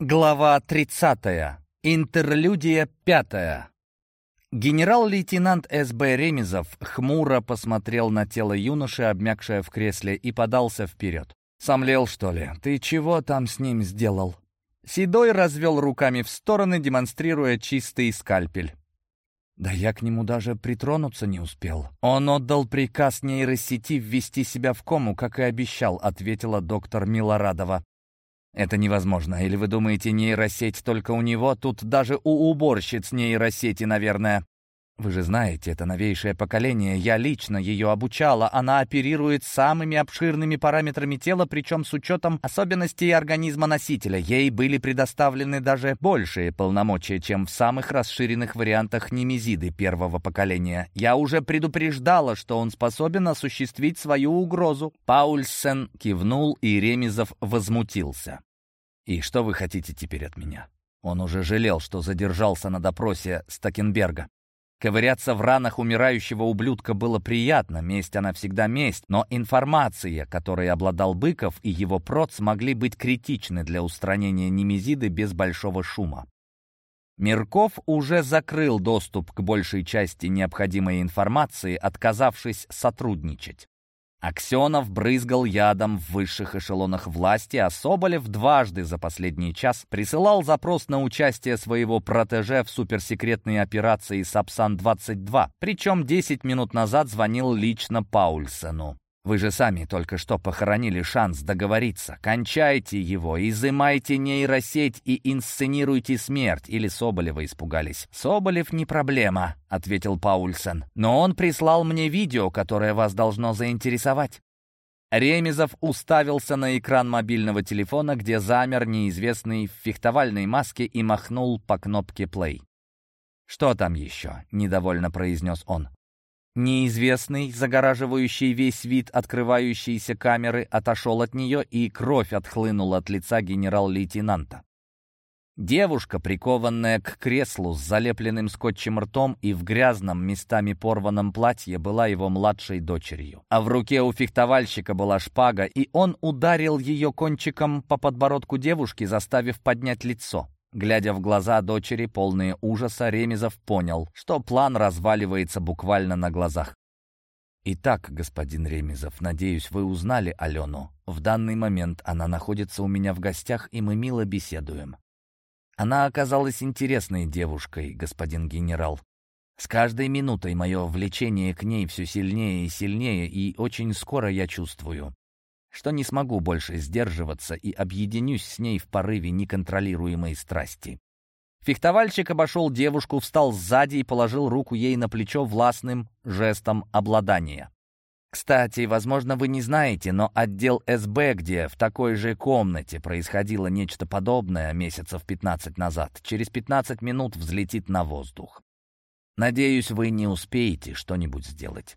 Глава 30. Интерлюдия 5. Генерал-лейтенант СБ Ремезов хмуро посмотрел на тело юноши, обмякшее в кресле, и подался вперед. «Сомлел, что ли? Ты чего там с ним сделал?» Седой развел руками в стороны, демонстрируя чистый скальпель. «Да я к нему даже притронуться не успел. Он отдал приказ нейросети ввести себя в кому, как и обещал», — ответила доктор Милорадова. Это невозможно. Или вы думаете, нейросеть только у него? Тут даже у уборщиц нейросети, наверное. Вы же знаете, это новейшее поколение. Я лично ее обучала. Она оперирует самыми обширными параметрами тела, причем с учетом особенностей организма носителя. Ей были предоставлены даже большие полномочия, чем в самых расширенных вариантах немезиды первого поколения. Я уже предупреждала, что он способен осуществить свою угрозу. Паульсен кивнул, и Ремезов возмутился. «И что вы хотите теперь от меня?» Он уже жалел, что задержался на допросе Стакенберга. Ковыряться в ранах умирающего ублюдка было приятно, месть она всегда месть, но информация, которой обладал Быков и его проц, могли быть критичны для устранения немезиды без большого шума. Мирков уже закрыл доступ к большей части необходимой информации, отказавшись сотрудничать. Аксенов брызгал ядом в высших эшелонах власти, а Соболев дважды за последний час присылал запрос на участие своего протеже в суперсекретной операции «Сапсан-22», причем 10 минут назад звонил лично Паульсену. Вы же сами только что похоронили шанс договориться. Кончайте его, изымайте нейросеть и инсценируйте смерть. Или Соболева испугались. Соболев не проблема, ответил Паульсен. Но он прислал мне видео, которое вас должно заинтересовать. Ремезов уставился на экран мобильного телефона, где замер неизвестный в фехтовальной маске и махнул по кнопке «плей». «Что там еще?» — недовольно произнес он. Неизвестный, загораживающий весь вид открывающейся камеры, отошел от нее, и кровь отхлынула от лица генерал-лейтенанта. Девушка, прикованная к креслу с залепленным скотчем ртом и в грязном, местами порванном платье, была его младшей дочерью. А в руке у фехтовальщика была шпага, и он ударил ее кончиком по подбородку девушки, заставив поднять лицо. Глядя в глаза дочери, полные ужаса, Ремезов понял, что план разваливается буквально на глазах. «Итак, господин Ремезов, надеюсь, вы узнали Алену. В данный момент она находится у меня в гостях, и мы мило беседуем. Она оказалась интересной девушкой, господин генерал. С каждой минутой мое влечение к ней все сильнее и сильнее, и очень скоро я чувствую, что не смогу больше сдерживаться и объединюсь с ней в порыве неконтролируемой страсти. Фехтовальщик обошел девушку, встал сзади и положил руку ей на плечо властным жестом обладания. Кстати, возможно, вы не знаете, но отдел СБ, где в такой же комнате происходило нечто подобное месяцев 15 назад, через 15 минут взлетит на воздух. Надеюсь, вы не успеете что-нибудь сделать.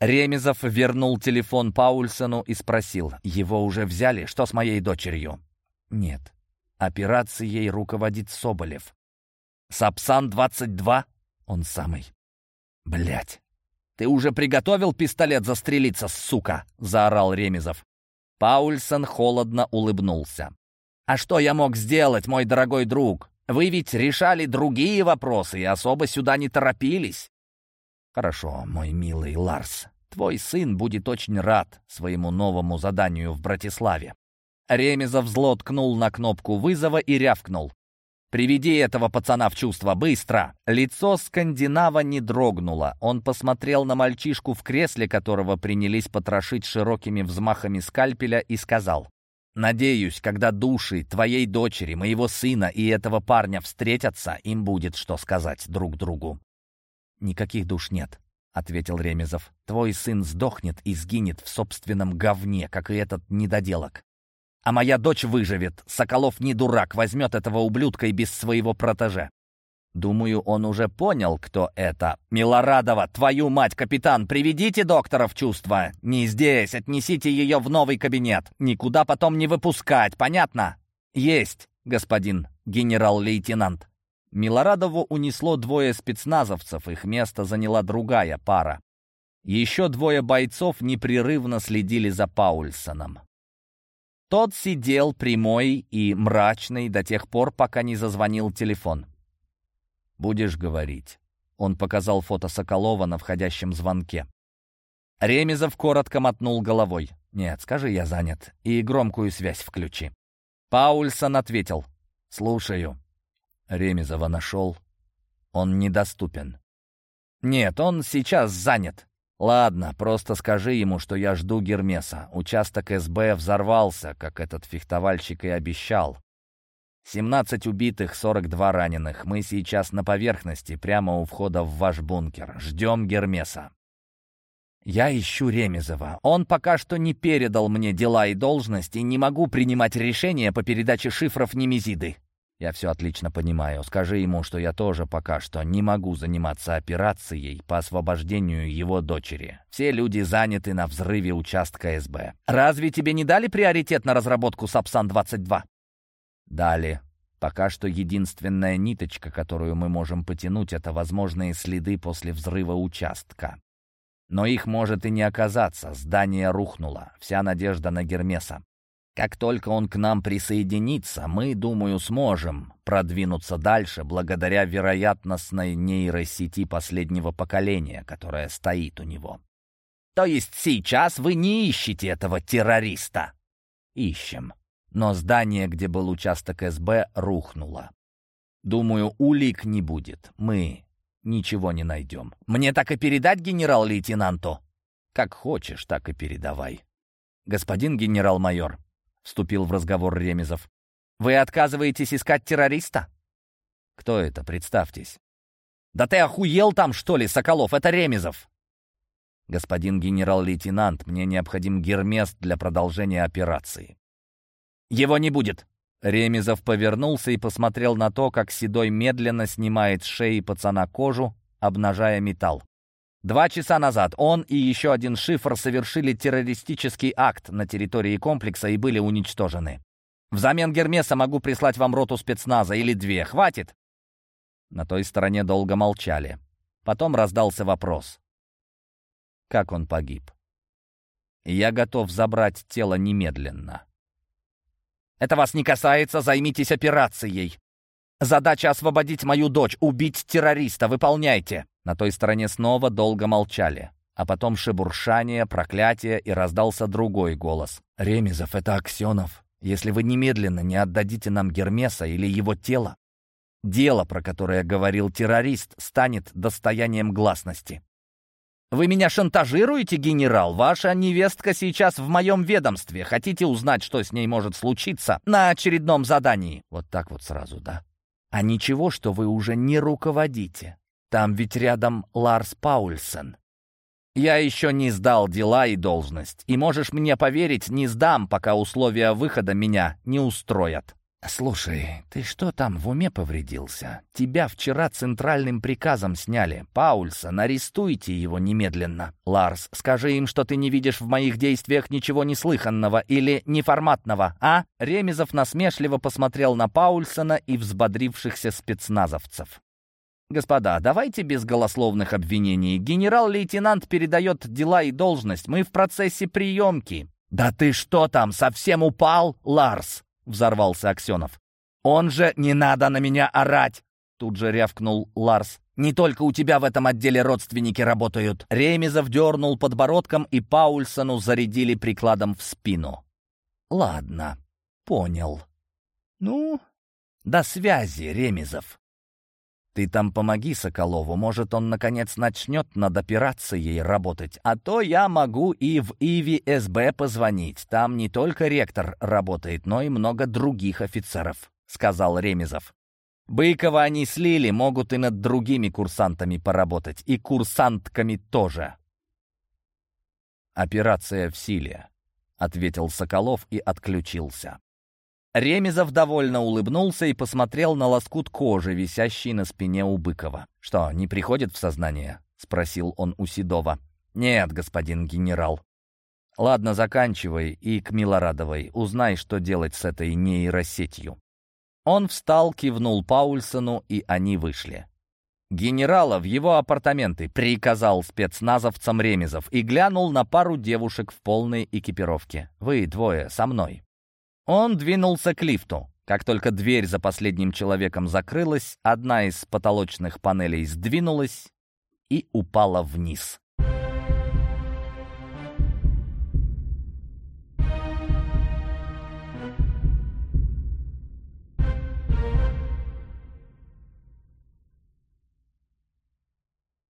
Ремезов вернул телефон Паульсону и спросил, его уже взяли, что с моей дочерью? Нет, операцией руководит Соболев. Сапсан-22? Он самый. Блять. «Ты уже приготовил пистолет застрелиться, сука?» — заорал Ремезов. Паульсон холодно улыбнулся. «А что я мог сделать, мой дорогой друг? Вы ведь решали другие вопросы и особо сюда не торопились. «Хорошо, мой милый Ларс, твой сын будет очень рад своему новому заданию в Братиславе». Ремезов зло ткнул на кнопку вызова и рявкнул. «Приведи этого пацана в чувство, быстро!» Лицо скандинава не дрогнуло. Он посмотрел на мальчишку в кресле, которого принялись потрошить широкими взмахами скальпеля, и сказал. «Надеюсь, когда души твоей дочери, моего сына и этого парня встретятся, им будет что сказать друг другу». «Никаких душ нет», — ответил Ремезов. «Твой сын сдохнет и сгинет в собственном говне, как и этот недоделок. А моя дочь выживет. Соколов не дурак, возьмет этого ублюдка и без своего протеже. Думаю, он уже понял, кто это. Милорадова, твою мать, капитан, приведите доктора в чувство. Не здесь, отнесите ее в новый кабинет. Никуда потом не выпускать, понятно? Есть, господин генерал-лейтенант. Милорадову унесло двое спецназовцев, их место заняла другая пара. Еще двое бойцов непрерывно следили за Паульсоном. Тот сидел прямой и мрачный до тех пор, пока не зазвонил телефон. «Будешь говорить». Он показал фото Соколова на входящем звонке. Ремезов коротко мотнул головой. «Нет, скажи, я занят. И громкую связь включи». Паульсон ответил. «Слушаю». Ремезова нашел. Он недоступен. «Нет, он сейчас занят». «Ладно, просто скажи ему, что я жду Гермеса. Участок СБ взорвался, как этот фехтовальщик и обещал. 17 убитых, 42 раненых. Мы сейчас на поверхности, прямо у входа в ваш бункер. Ждем Гермеса». «Я ищу Ремезова. Он пока что не передал мне дела и должности, не могу принимать решения по передаче шифров Немезиды. Я все отлично понимаю. Скажи ему, что я тоже пока что не могу заниматься операцией по освобождению его дочери. Все люди заняты на взрыве участка СБ. Разве тебе не дали приоритет на разработку Сапсан-22? Дали. Пока что единственная ниточка, которую мы можем потянуть, это возможные следы после взрыва участка. Но их может и не оказаться. Здание рухнуло. Вся надежда на Гермеса. Как только он к нам присоединится, мы, думаю, сможем продвинуться дальше благодаря вероятностной нейросети последнего поколения, которая стоит у него. То есть сейчас вы не ищете этого террориста? Ищем. Но здание, где был участок СБ, рухнуло. Думаю, улик не будет. Мы ничего не найдем. Мне так и передать генерал-лейтенанту? Как хочешь, так и передавай. Господин генерал-майор, вступил в разговор Ремезов. «Вы отказываетесь искать террориста?» «Кто это? Представьтесь». «Да ты охуел там, что ли, Соколов? Это Ремезов!» «Господин генерал-лейтенант, мне необходим гермес для продолжения операции». «Его не будет!» Ремезов повернулся и посмотрел на то, как Седой медленно снимает с шеи пацана кожу, обнажая металл. Два часа назад он и еще один шифр совершили террористический акт на территории комплекса и были уничтожены. Взамен Гермеса могу прислать вам роту спецназа или две. Хватит?» На той стороне долго молчали. Потом раздался вопрос. Как он погиб? Я готов забрать тело немедленно. «Это вас не касается, займитесь операцией. Задача освободить мою дочь, убить террориста. Выполняйте!» На той стороне снова долго молчали. А потом шебуршание, проклятие, и раздался другой голос. «Ремезов, это Аксенов. Если вы немедленно не отдадите нам Гермеса или его тело, дело, про которое говорил террорист, станет достоянием гласности». «Вы меня шантажируете, генерал? Ваша невестка сейчас в моем ведомстве. Хотите узнать, что с ней может случиться на очередном задании?» Вот так вот сразу, да? А ничего, что вы уже не руководите. Там ведь рядом Ларс Паульсен. Я еще не сдал дела и должность. И можешь мне поверить, не сдам, пока условия выхода меня не устроят. «Слушай, ты что там в уме повредился? Тебя вчера центральным приказом сняли. Паульсон, арестуйте его немедленно. Ларс, скажи им, что ты не видишь в моих действиях ничего неслыханного или неформатного, а?» Ремезов насмешливо посмотрел на Паульсона и взбодрившихся спецназовцев. «Господа, давайте без голословных обвинений. Генерал-лейтенант передает дела и должность. Мы в процессе приемки». «Да ты что там, совсем упал, Ларс?» — взорвался Аксенов. «Он же не надо на меня орать!» Тут же рявкнул Ларс. «Не только у тебя в этом отделе родственники работают». Ремезов дернул подбородком, и Паульсону зарядили прикладом в спину. «Ладно, понял. Ну, до связи, Ремезов». Ты там помоги Соколову, может, он, наконец, начнет над операцией работать. А то я могу и в Иви СБ позвонить. Там не только ректор работает, но и много других офицеров», — сказал Ремезов. «Быкова они слили, могут и над другими курсантами поработать, и курсантками тоже». «Операция в силе», — ответил Соколов и отключился. Ремезов довольно улыбнулся и посмотрел на лоскут кожи, висящий на спине у Быкова. «Что, не приходит в сознание?» — спросил он у Седова. «Нет, господин генерал». «Ладно, заканчивай и к Милорадовой. Узнай, что делать с этой нейросетью». Он встал, кивнул Паульсону, и они вышли. «Генерала в его апартаменты», — приказал спецназовцам Ремезов и глянул на пару девушек в полной экипировке. «Вы двое со мной». Он двинулся к лифту. Как только дверь за последним человеком закрылась, одна из потолочных панелей сдвинулась и упала вниз.